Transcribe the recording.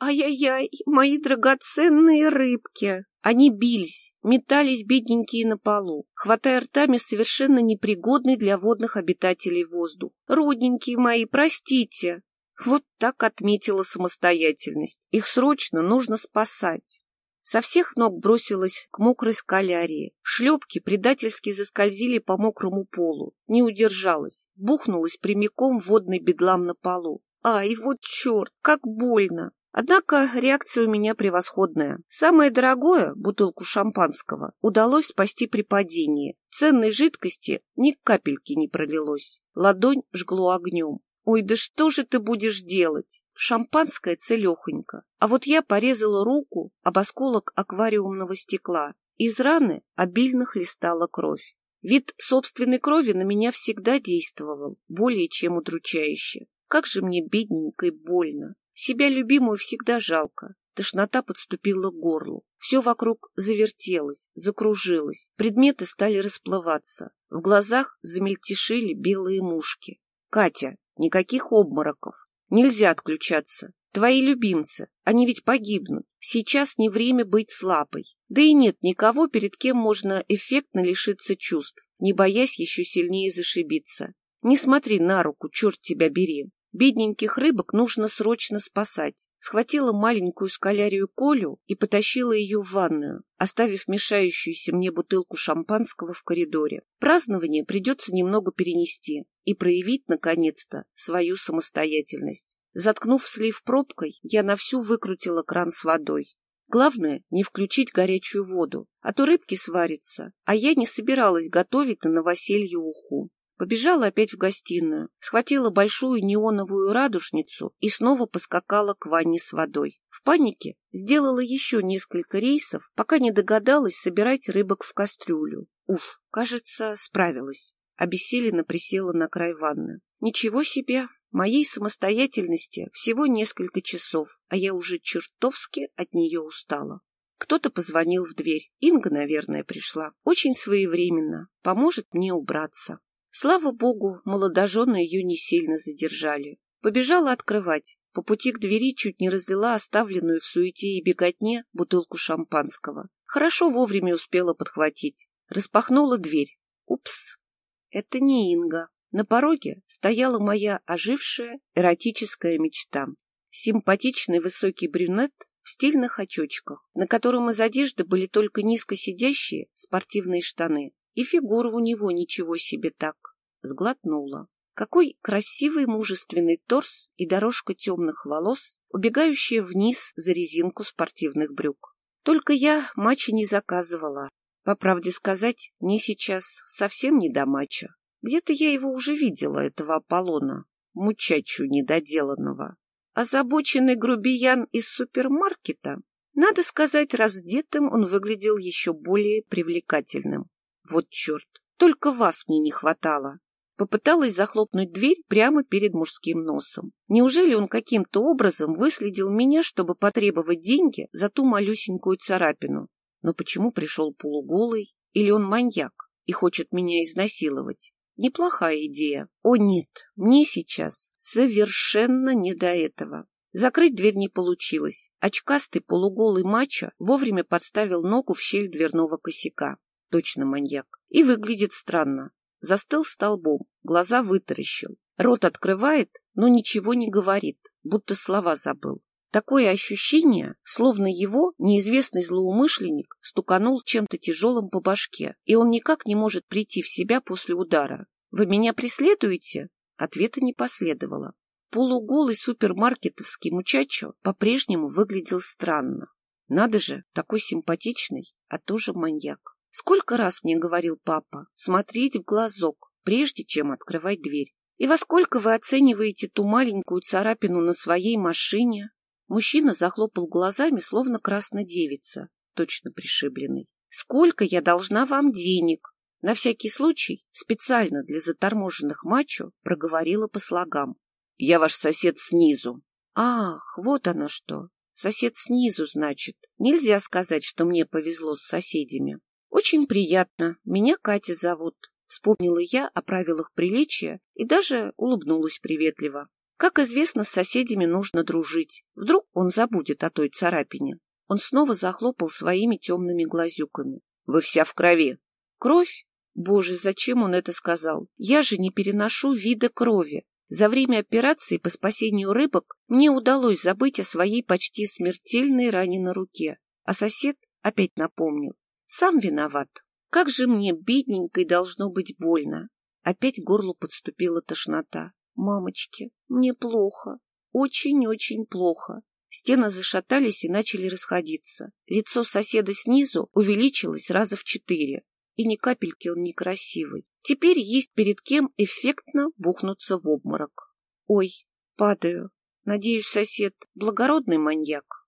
Ай-яй-яй, мои драгоценные рыбки! Они бились, метались бедненькие на полу, хватая ртами совершенно непригодный для водных обитателей воздух. Родненькие мои, простите! Вот так отметила самостоятельность. Их срочно нужно спасать. Со всех ног бросилась к мокрой скалярии. Шлепки предательски заскользили по мокрому полу. Не удержалась. Бухнулась прямиком в водный бедлам на полу. Ай, вот черт, как больно! Однако реакция у меня превосходная. Самое дорогое, бутылку шампанского, удалось спасти при падении. Ценной жидкости ни капельки не пролилось. Ладонь жгло огнем. Ой, да что же ты будешь делать? Шампанское целехонько. А вот я порезала руку об осколок аквариумного стекла. Из раны обильно хлестала кровь. Вид собственной крови на меня всегда действовал, более чем удручающе. Как же мне бедненько и больно. Себя любимую всегда жалко. Тошнота подступила к горлу. Все вокруг завертелось, закружилось. Предметы стали расплываться. В глазах замельтешили белые мушки. Катя, никаких обмороков. Нельзя отключаться. Твои любимцы, они ведь погибнут. Сейчас не время быть слабой. Да и нет никого, перед кем можно эффектно лишиться чувств, не боясь еще сильнее зашибиться. Не смотри на руку, черт тебя бери. Бедненьких рыбок нужно срочно спасать. Схватила маленькую скалярию Колю и потащила ее в ванную, оставив мешающуюся мне бутылку шампанского в коридоре. Празднование придется немного перенести и проявить, наконец-то, свою самостоятельность. Заткнув слив пробкой, я на всю выкрутила кран с водой. Главное, не включить горячую воду, а то рыбки сварятся, а я не собиралась готовить на новоселье уху. Побежала опять в гостиную, схватила большую неоновую радужницу и снова поскакала к ванне с водой. В панике сделала еще несколько рейсов, пока не догадалась собирать рыбок в кастрюлю. Уф, кажется, справилась. Обессиленно присела на край ванны. Ничего себе! Моей самостоятельности всего несколько часов, а я уже чертовски от нее устала. Кто-то позвонил в дверь. Инга, наверное, пришла. Очень своевременно. Поможет мне убраться. Слава богу, молодожены ее не сильно задержали. Побежала открывать. По пути к двери чуть не разлила оставленную в суете и беготне бутылку шампанского. Хорошо вовремя успела подхватить. Распахнула дверь. Упс, это не Инга. На пороге стояла моя ожившая эротическая мечта. Симпатичный высокий брюнет в стильных очочках, на котором из одежды были только низко сидящие спортивные штаны. И фигура у него ничего себе так. Сглотнула. Какой красивый мужественный торс и дорожка темных волос, убегающая вниз за резинку спортивных брюк. Только я матча не заказывала. По правде сказать, мне сейчас совсем не до матча. Где-то я его уже видела, этого Аполлона, мучачу недоделанного. Озабоченный грубиян из супермаркета, надо сказать, раздетым он выглядел еще более привлекательным. Вот черт, только вас мне не хватало. Попыталась захлопнуть дверь прямо перед мужским носом. Неужели он каким-то образом выследил меня, чтобы потребовать деньги за ту малюсенькую царапину? Но почему пришел полуголый? Или он маньяк и хочет меня изнасиловать? Неплохая идея. О нет, мне сейчас совершенно не до этого. Закрыть дверь не получилось. Очкастый полуголый мачо вовремя подставил ногу в щель дверного косяка. Точно маньяк. И выглядит странно. Застыл столбом, глаза вытаращил. Рот открывает, но ничего не говорит, будто слова забыл. Такое ощущение, словно его неизвестный злоумышленник стуканул чем-то тяжелым по башке, и он никак не может прийти в себя после удара. «Вы меня преследуете?» Ответа не последовало. Полуголый супермаркетовский мучачо по-прежнему выглядел странно. Надо же, такой симпатичный, а тоже маньяк. Сколько раз мне говорил папа смотреть в глазок, прежде чем открывать дверь. И во сколько вы оцениваете ту маленькую царапину на своей машине? Мужчина захлопал глазами, словно красная девица, точно пришибленный. «Сколько я должна вам денег?» На всякий случай, специально для заторможенных мачо, проговорила по слогам. «Я ваш сосед снизу». «Ах, вот оно что! Сосед снизу, значит. Нельзя сказать, что мне повезло с соседями. Очень приятно. Меня Катя зовут». Вспомнила я о правилах приличия и даже улыбнулась приветливо. Как известно, с соседями нужно дружить. Вдруг он забудет о той царапине. Он снова захлопал своими темными глазюками. Вы вся в крови. Кровь? Боже, зачем он это сказал? Я же не переношу вида крови. За время операции по спасению рыбок мне удалось забыть о своей почти смертельной ране на руке. А сосед опять напомнил. Сам виноват. Как же мне, бедненькой, должно быть больно. Опять к горлу подступила тошнота. Мамочки, мне плохо. Очень-очень плохо. Стены зашатались и начали расходиться. Лицо соседа снизу увеличилось раза в четыре. И ни капельки он некрасивый. Теперь есть перед кем эффектно бухнуться в обморок. Ой, падаю. Надеюсь, сосед благородный маньяк.